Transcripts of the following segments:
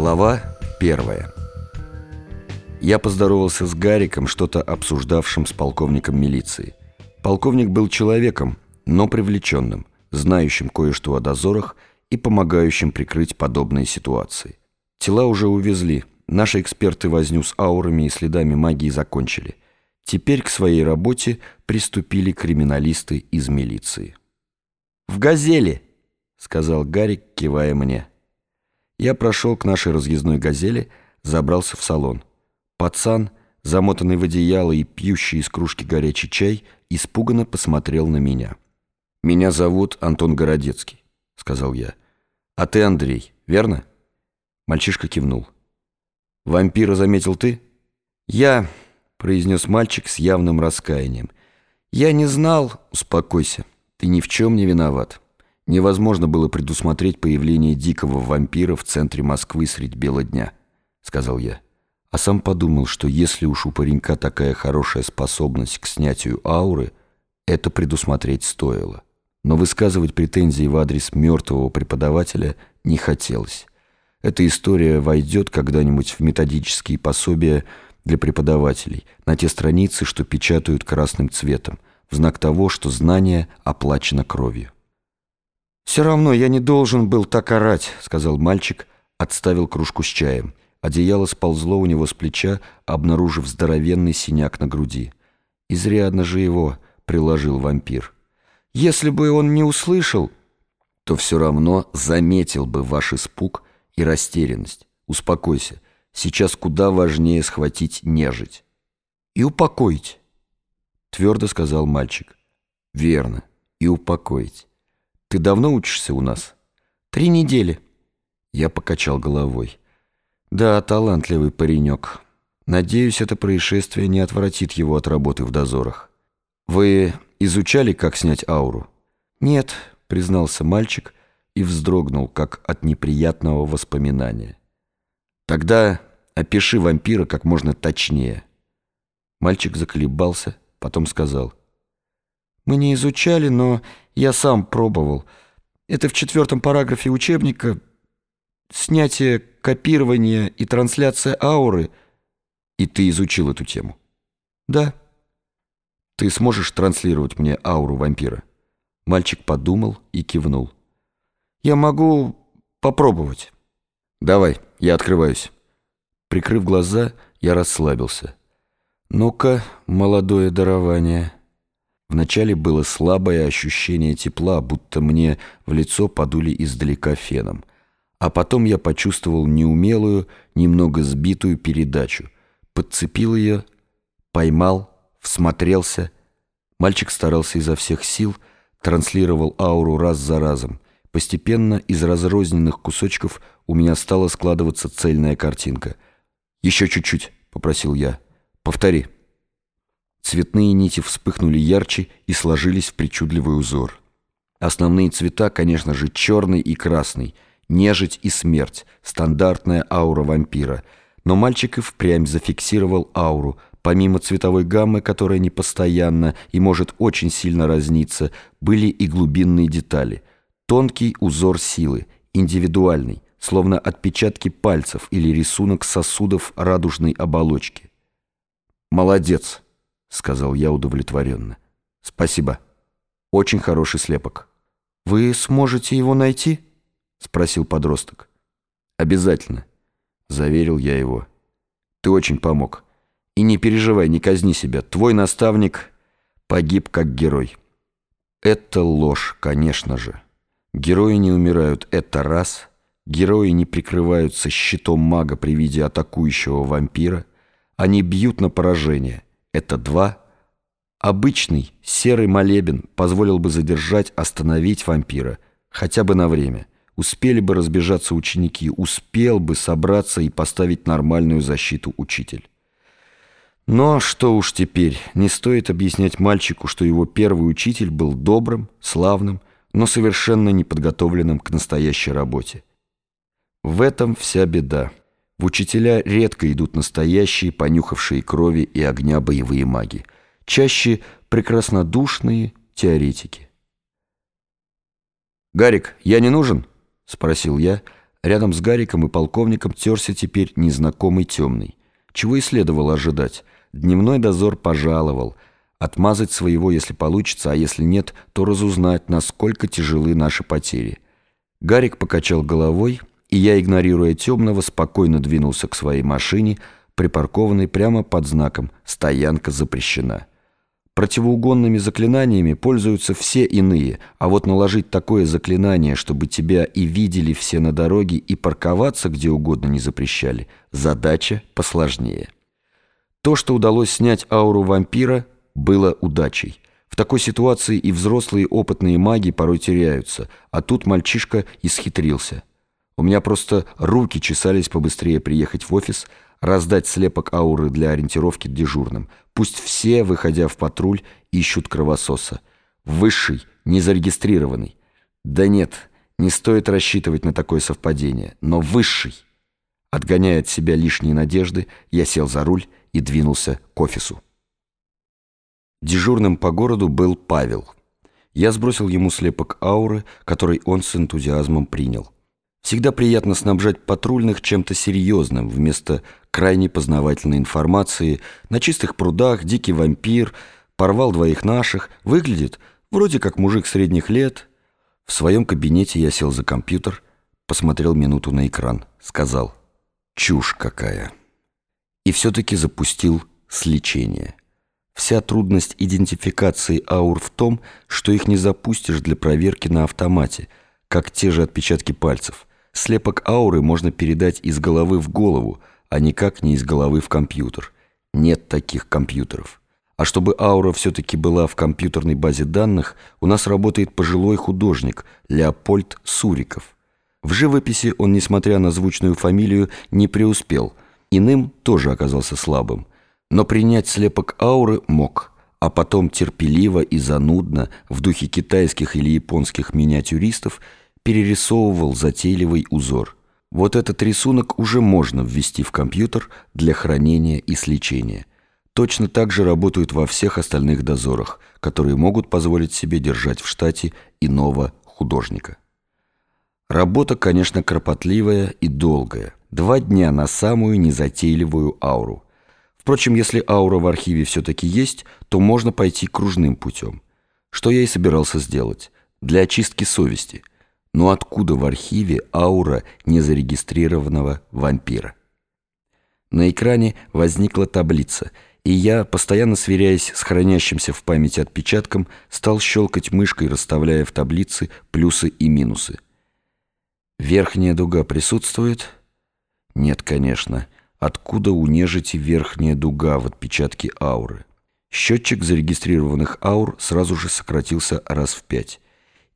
Глава первая. Я поздоровался с Гариком, что-то обсуждавшим с полковником милиции. Полковник был человеком, но привлеченным, знающим кое-что о дозорах и помогающим прикрыть подобные ситуации. Тела уже увезли, наши эксперты возню с аурами и следами магии закончили. Теперь к своей работе приступили криминалисты из милиции. «В «Газели», — сказал Гарик, кивая мне. Я прошел к нашей разъездной «Газели», забрался в салон. Пацан, замотанный в одеяло и пьющий из кружки горячий чай, испуганно посмотрел на меня. «Меня зовут Антон Городецкий», — сказал я. «А ты Андрей, верно?» Мальчишка кивнул. «Вампира заметил ты?» «Я», — произнес мальчик с явным раскаянием. «Я не знал...» «Успокойся, ты ни в чем не виноват». Невозможно было предусмотреть появление дикого вампира в центре Москвы средь бела дня, сказал я. А сам подумал, что если уж у паренька такая хорошая способность к снятию ауры, это предусмотреть стоило. Но высказывать претензии в адрес мертвого преподавателя не хотелось. Эта история войдет когда-нибудь в методические пособия для преподавателей, на те страницы, что печатают красным цветом, в знак того, что знание оплачено кровью. «Все равно я не должен был так орать», — сказал мальчик, отставил кружку с чаем. Одеяло сползло у него с плеча, обнаружив здоровенный синяк на груди. Изрядно же его приложил вампир. «Если бы он не услышал, то все равно заметил бы ваш испуг и растерянность. Успокойся, сейчас куда важнее схватить нежить». «И упокоить», — твердо сказал мальчик. «Верно, и упокоить». Ты давно учишься у нас? Три недели. Я покачал головой. Да, талантливый паренек. Надеюсь, это происшествие не отвратит его от работы в дозорах. Вы изучали, как снять ауру? Нет, признался мальчик и вздрогнул, как от неприятного воспоминания. Тогда опиши вампира как можно точнее. Мальчик заколебался, потом сказал — мы не изучали, но я сам пробовал. Это в четвертом параграфе учебника снятие, копирование и трансляция ауры. И ты изучил эту тему? Да. Ты сможешь транслировать мне ауру вампира? Мальчик подумал и кивнул. Я могу попробовать. Давай, я открываюсь. Прикрыв глаза, я расслабился. Ну-ка, молодое дарование... Вначале было слабое ощущение тепла, будто мне в лицо подули издалека феном. А потом я почувствовал неумелую, немного сбитую передачу. Подцепил ее, поймал, всмотрелся. Мальчик старался изо всех сил, транслировал ауру раз за разом. Постепенно из разрозненных кусочков у меня стала складываться цельная картинка. «Еще чуть-чуть», — попросил я. «Повтори». Цветные нити вспыхнули ярче и сложились в причудливый узор. Основные цвета, конечно же, черный и красный, нежить и смерть, стандартная аура вампира. Но мальчик и впрямь зафиксировал ауру. Помимо цветовой гаммы, которая непостоянна и может очень сильно разниться, были и глубинные детали. Тонкий узор силы, индивидуальный, словно отпечатки пальцев или рисунок сосудов радужной оболочки. «Молодец!» — сказал я удовлетворенно. «Спасибо. Очень хороший слепок». «Вы сможете его найти?» — спросил подросток. «Обязательно», — заверил я его. «Ты очень помог. И не переживай, не казни себя. Твой наставник погиб как герой». Это ложь, конечно же. Герои не умирают, это раз. Герои не прикрываются щитом мага при виде атакующего вампира. Они бьют на поражение — это два. Обычный серый молебен позволил бы задержать, остановить вампира, хотя бы на время. Успели бы разбежаться ученики, успел бы собраться и поставить нормальную защиту учитель. Но что уж теперь, не стоит объяснять мальчику, что его первый учитель был добрым, славным, но совершенно неподготовленным к настоящей работе. В этом вся беда. В учителя редко идут настоящие, понюхавшие крови и огня боевые маги. Чаще прекраснодушные теоретики. «Гарик, я не нужен?» — спросил я, Рядом с Гариком и полковником терся теперь незнакомый темный. Чего и следовало ожидать. Дневной дозор пожаловал. Отмазать своего, если получится, а если нет, то разузнать, насколько тяжелы наши потери. Гарик покачал головой, и я, игнорируя темного, спокойно двинулся к своей машине, припаркованной прямо под знаком «Стоянка запрещена». Противоугонными заклинаниями пользуются все иные, а вот наложить такое заклинание, чтобы тебя и видели все на дороге, и парковаться где угодно не запрещали, задача посложнее. То, что удалось снять ауру вампира, было удачей. В такой ситуации и взрослые опытные маги порой теряются, а тут мальчишка исхитрился. У меня просто руки чесались побыстрее приехать в офис, раздать слепок ауры для ориентировки дежурным. Пусть все, выходя в патруль, ищут кровососа. Высший, незарегистрированный. Да нет, не стоит рассчитывать на такое совпадение. Но высший. Отгоняя от себя лишние надежды, я сел за руль и двинулся к офису. Дежурным по городу был Павел. Я сбросил ему слепок ауры, который он с энтузиазмом принял. Всегда приятно снабжать патрульных чем-то серьезным вместо крайне познавательной информации. На чистых прудах дикий вампир порвал двоих наших, выглядит вроде как мужик средних лет. В своем кабинете я сел за компьютер, посмотрел минуту на экран, сказал «Чушь какая!» и все-таки запустил сличение. Вся трудность идентификации аур в том, что их не запустишь для проверки на автомате, как те же отпечатки пальцев – Слепок ауры можно передать из головы в голову, а никак не из головы в компьютер. Нет таких компьютеров. А чтобы аура все-таки была в компьютерной базе данных, у нас работает пожилой художник Леопольд Суриков. В живописи он, несмотря на звучную фамилию, не преуспел. Иным тоже оказался слабым. Но принять слепок ауры мог, а потом терпеливо и занудно, в духе китайских или японских миниатюристов, перерисовывал затейливый узор. Вот этот рисунок уже можно ввести в компьютер для хранения и сличения. Точно так же работают во всех остальных дозорах, которые могут позволить себе держать в штате иного художника. Работа, конечно, кропотливая и долгая. Два дня на самую незатейливую ауру. Впрочем, если аура в архиве все-таки есть, то можно пойти кружным путем. Что я и собирался сделать. Для очистки совести – но откуда в архиве аура незарегистрированного вампира? На экране возникла таблица, и я, постоянно сверяясь с хранящимся в памяти отпечатком, стал щелкать мышкой, расставляя в таблице плюсы и минусы. Верхняя дуга присутствует? Нет, конечно. Откуда у нежити верхняя дуга в отпечатке ауры? Счетчик зарегистрированных аур сразу же сократился раз в пять.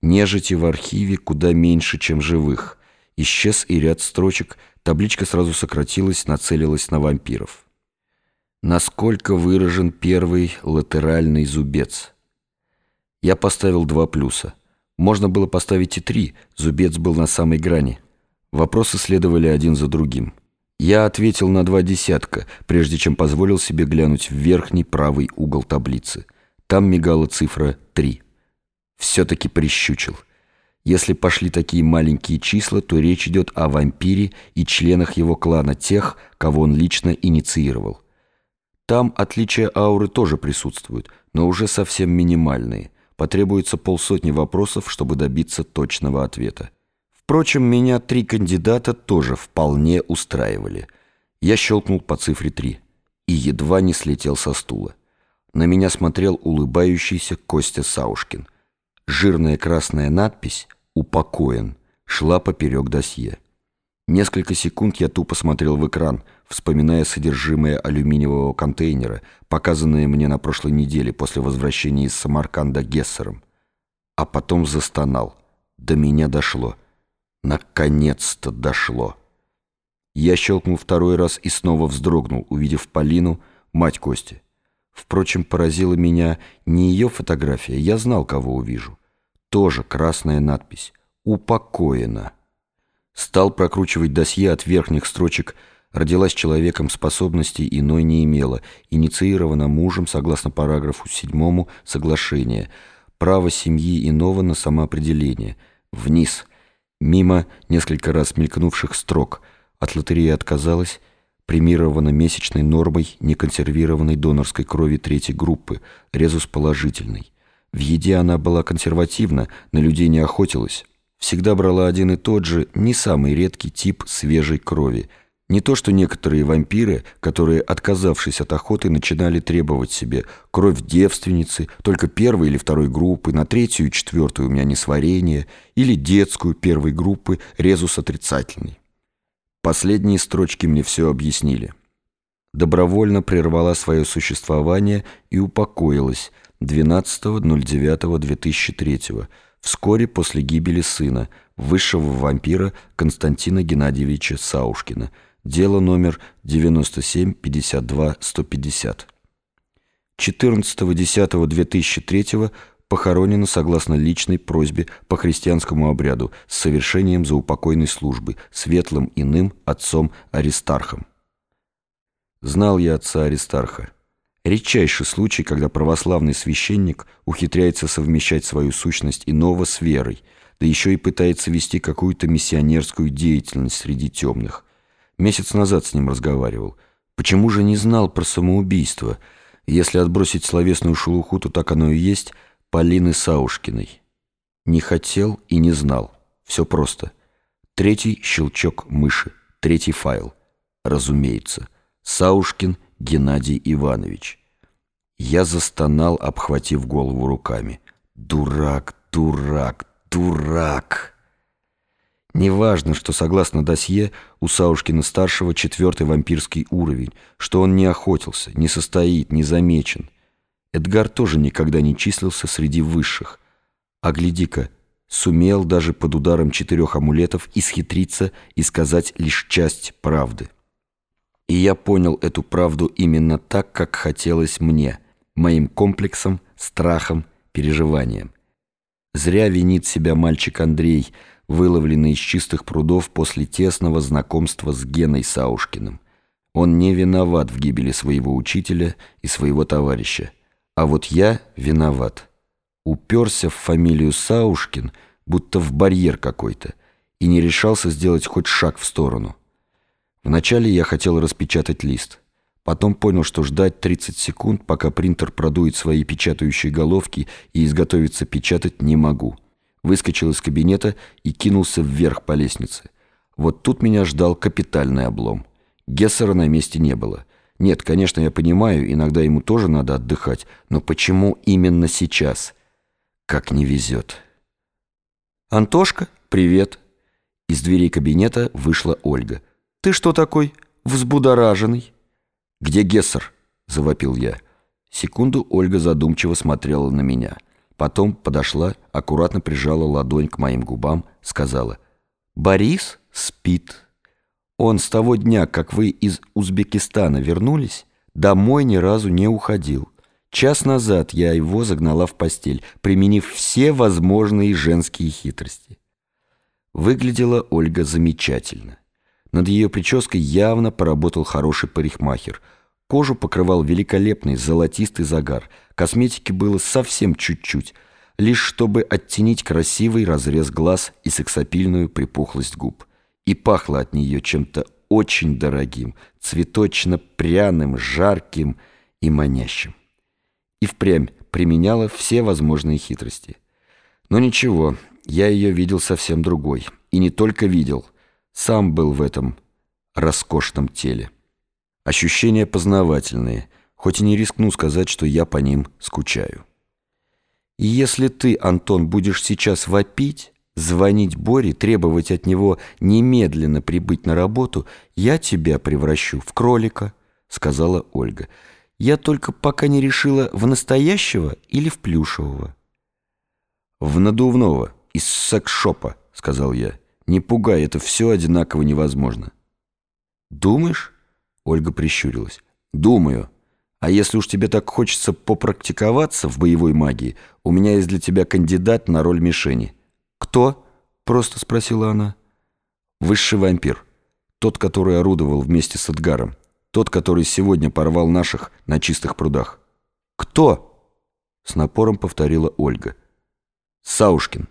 Нежити в архиве куда меньше, чем живых. Исчез и ряд строчек, табличка сразу сократилась, нацелилась на вампиров. Насколько выражен первый латеральный зубец? Я поставил два плюса. Можно было поставить и три, зубец был на самой грани. Вопросы следовали один за другим. Я ответил на два десятка, прежде чем позволил себе глянуть в верхний правый угол таблицы. Там мигала цифра 3 все-таки прищучил. Если пошли такие маленькие числа, то речь идет о вампире и членах его клана, тех, кого он лично инициировал. Там отличия ауры тоже присутствуют, но уже совсем минимальные. Потребуется полсотни вопросов, чтобы добиться точного ответа. Впрочем, меня три кандидата тоже вполне устраивали. Я щелкнул по цифре три и едва не слетел со стула. На меня смотрел улыбающийся Костя Саушкин. Жирная красная надпись «Упокоен» шла поперек досье. Несколько секунд я тупо смотрел в экран, вспоминая содержимое алюминиевого контейнера, показанное мне на прошлой неделе после возвращения из Самарканда Гессером. А потом застонал. До меня дошло. Наконец-то дошло. Я щелкнул второй раз и снова вздрогнул, увидев Полину, мать Кости. Впрочем, поразила меня не ее фотография, я знал, кого увижу. Тоже красная надпись «Упокоена». Стал прокручивать досье от верхних строчек «Родилась человеком, способностей иной не имела, инициирована мужем согласно параграфу 7 соглашения, право семьи иного на самоопределение». Вниз. Мимо несколько раз мелькнувших строк от лотереи отказалась, премирована месячной нормой неконсервированной донорской крови третьей группы, резус положительный. В еде она была консервативна, на людей не охотилась. Всегда брала один и тот же, не самый редкий тип свежей крови. Не то, что некоторые вампиры, которые, отказавшись от охоты, начинали требовать себе кровь девственницы, только первой или второй группы, на третью и четвертую у меня несварение, или детскую первой группы резус отрицательный. Последние строчки мне все объяснили. Добровольно прервала свое существование и упокоилась 12.09.2003 вскоре после гибели сына, высшего вампира Константина Геннадьевича Саушкина. Дело номер 97-52-150. 14.10.2003 похоронена согласно личной просьбе по христианскому обряду с совершением заупокойной службы светлым иным отцом Аристархом. Знал я отца Аристарха. Редчайший случай, когда православный священник ухитряется совмещать свою сущность иного с верой, да еще и пытается вести какую-то миссионерскую деятельность среди темных. Месяц назад с ним разговаривал. Почему же не знал про самоубийство? Если отбросить словесную шелуху, то так оно и есть – Полины Саушкиной. Не хотел и не знал. Все просто. Третий щелчок мыши. Третий файл. Разумеется. Саушкин Геннадий Иванович. Я застонал, обхватив голову руками. Дурак, дурак, дурак. Неважно, что согласно досье у Саушкина-старшего четвертый вампирский уровень, что он не охотился, не состоит, не замечен. Эдгар тоже никогда не числился среди высших. А гляди-ка, сумел даже под ударом четырех амулетов исхитриться и сказать лишь часть правды. И я понял эту правду именно так, как хотелось мне, моим комплексом, страхом, переживанием. Зря винит себя мальчик Андрей, выловленный из чистых прудов после тесного знакомства с Геной Саушкиным. Он не виноват в гибели своего учителя и своего товарища. А вот я виноват. Уперся в фамилию Саушкин, будто в барьер какой-то, и не решался сделать хоть шаг в сторону. Вначале я хотел распечатать лист. Потом понял, что ждать 30 секунд, пока принтер продует свои печатающие головки и изготовится печатать, не могу. Выскочил из кабинета и кинулся вверх по лестнице. Вот тут меня ждал капитальный облом. Гессера на месте не было. Нет, конечно, я понимаю, иногда ему тоже надо отдыхать, но почему именно сейчас? Как не везет. «Антошка, привет!» Из дверей кабинета вышла Ольга. «Ты что такой взбудораженный?» «Где Гессер?» — завопил я. Секунду Ольга задумчиво смотрела на меня. Потом подошла, аккуратно прижала ладонь к моим губам, сказала «Борис спит». Он с того дня, как вы из Узбекистана вернулись, домой ни разу не уходил. Час назад я его загнала в постель, применив все возможные женские хитрости. Выглядела Ольга замечательно. Над ее прической явно поработал хороший парикмахер. Кожу покрывал великолепный золотистый загар. Косметики было совсем чуть-чуть, лишь чтобы оттенить красивый разрез глаз и сексапильную припухлость губ и пахло от нее чем-то очень дорогим, цветочно-пряным, жарким и манящим. И впрямь применяла все возможные хитрости. Но ничего, я ее видел совсем другой. И не только видел, сам был в этом роскошном теле. Ощущения познавательные, хоть и не рискну сказать, что я по ним скучаю. И если ты, Антон, будешь сейчас вопить, звонить Боре, требовать от него немедленно прибыть на работу, я тебя превращу в кролика», — сказала Ольга. «Я только пока не решила, в настоящего или в плюшевого». «В надувного, из секс-шопа», — сказал я. «Не пугай, это все одинаково невозможно». «Думаешь?» — Ольга прищурилась. «Думаю. А если уж тебе так хочется попрактиковаться в боевой магии, у меня есть для тебя кандидат на роль мишени». «Кто?» — просто спросила она. «Высший вампир. Тот, который орудовал вместе с Эдгаром. Тот, который сегодня порвал наших на чистых прудах». «Кто?» — с напором повторила Ольга. «Саушкин».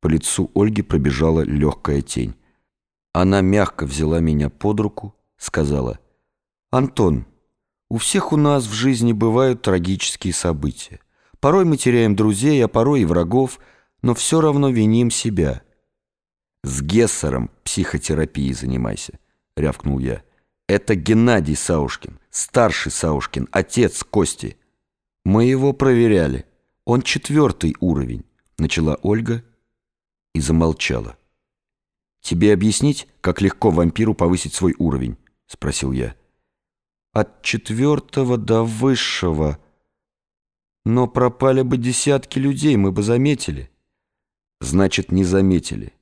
По лицу Ольги пробежала легкая тень. Она мягко взяла меня под руку, сказала, «Антон, у всех у нас в жизни бывают трагические события. Порой мы теряем друзей, а порой и врагов, но все равно виним себя». «С Гессером психотерапией занимайся», — рявкнул я. «Это Геннадий Саушкин, старший Саушкин, отец Кости. Мы его проверяли. Он четвертый уровень», — начала Ольга и замолчала. «Тебе объяснить, как легко вампиру повысить свой уровень?» — спросил я. «От четвертого до высшего. Но пропали бы десятки людей, мы бы заметили». «Значит, не заметили».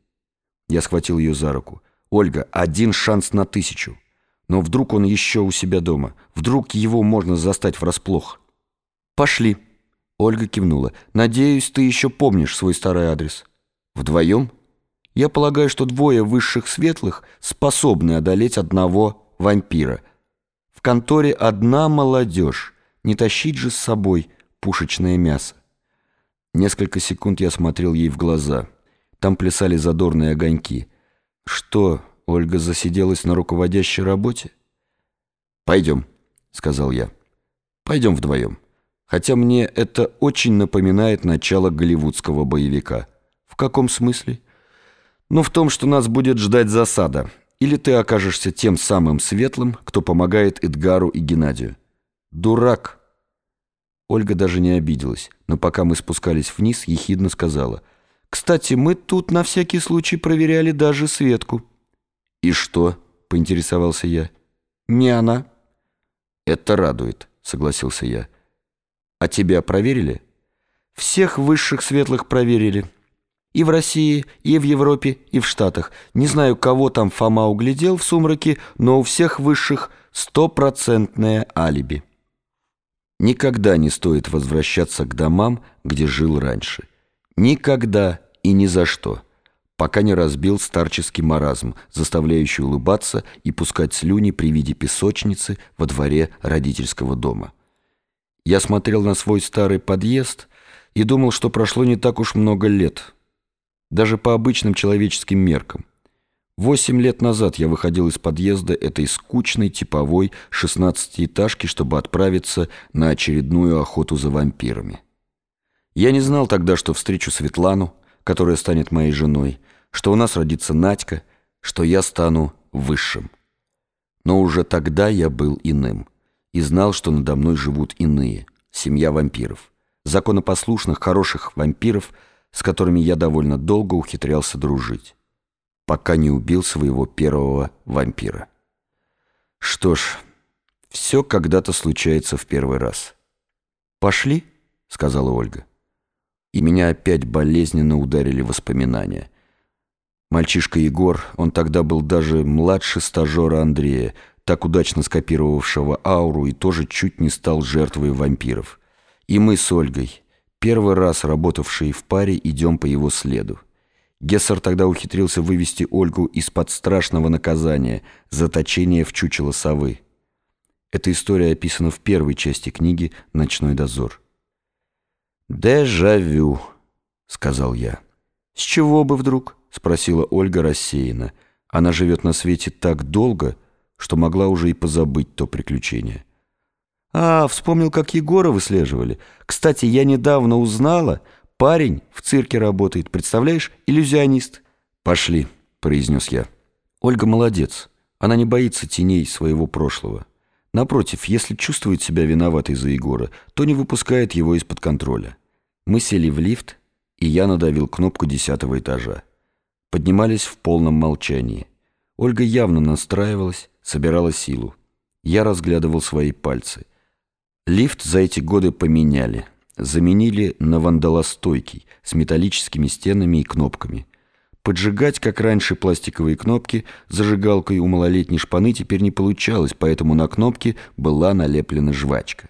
Я схватил ее за руку. «Ольга, один шанс на тысячу. Но вдруг он еще у себя дома. Вдруг его можно застать врасплох». «Пошли». Ольга кивнула. «Надеюсь, ты еще помнишь свой старый адрес». «Вдвоем?» Я полагаю, что двое высших светлых способны одолеть одного вампира. В конторе одна молодежь. Не тащить же с собой пушечное мясо. Несколько секунд я смотрел ей в глаза. Там плясали задорные огоньки. Что, Ольга засиделась на руководящей работе? «Пойдем», — сказал я. «Пойдем вдвоем. Хотя мне это очень напоминает начало голливудского боевика». «В каком смысле?» но в том, что нас будет ждать засада. Или ты окажешься тем самым светлым, кто помогает Эдгару и Геннадию. Дурак. Ольга даже не обиделась, но пока мы спускались вниз, ехидно сказала. «Кстати, мы тут на всякий случай проверяли даже Светку». «И что?» — поинтересовался я. «Не она». «Это радует», — согласился я. «А тебя проверили?» «Всех высших светлых проверили». И в России, и в Европе, и в Штатах. Не знаю, кого там Фома углядел в сумраке, но у всех высших стопроцентное алиби. Никогда не стоит возвращаться к домам, где жил раньше. Никогда и ни за что. Пока не разбил старческий маразм, заставляющий улыбаться и пускать слюни при виде песочницы во дворе родительского дома. Я смотрел на свой старый подъезд и думал, что прошло не так уж много лет – даже по обычным человеческим меркам. Восемь лет назад я выходил из подъезда этой скучной типовой шестнадцатиэтажки, чтобы отправиться на очередную охоту за вампирами. Я не знал тогда, что встречу Светлану, которая станет моей женой, что у нас родится Надька, что я стану высшим. Но уже тогда я был иным и знал, что надо мной живут иные, семья вампиров, законопослушных, хороших вампиров – с которыми я довольно долго ухитрялся дружить, пока не убил своего первого вампира. Что ж, все когда-то случается в первый раз. «Пошли?» — сказала Ольга. И меня опять болезненно ударили воспоминания. Мальчишка Егор, он тогда был даже младше стажера Андрея, так удачно скопировавшего ауру и тоже чуть не стал жертвой вампиров. И мы с Ольгой, Первый раз работавшие в паре идем по его следу. Гессер тогда ухитрился вывести Ольгу из-под страшного наказания – заточения в чучело совы. Эта история описана в первой части книги «Ночной дозор». «Дежавю», — сказал я. «С чего бы вдруг?» — спросила Ольга рассеянно. Она живет на свете так долго, что могла уже и позабыть то приключение. «А, вспомнил, как Егора выслеживали. Кстати, я недавно узнала, парень в цирке работает, представляешь, иллюзионист». «Пошли», — произнес я. Ольга молодец. Она не боится теней своего прошлого. Напротив, если чувствует себя виноватой за Егора, то не выпускает его из-под контроля. Мы сели в лифт, и я надавил кнопку десятого этажа. Поднимались в полном молчании. Ольга явно настраивалась, собирала силу. Я разглядывал свои пальцы — Лифт за эти годы поменяли. Заменили на вандалостойкий, с металлическими стенами и кнопками. Поджигать, как раньше, пластиковые кнопки зажигалкой у малолетней шпаны теперь не получалось, поэтому на кнопке была налеплена жвачка.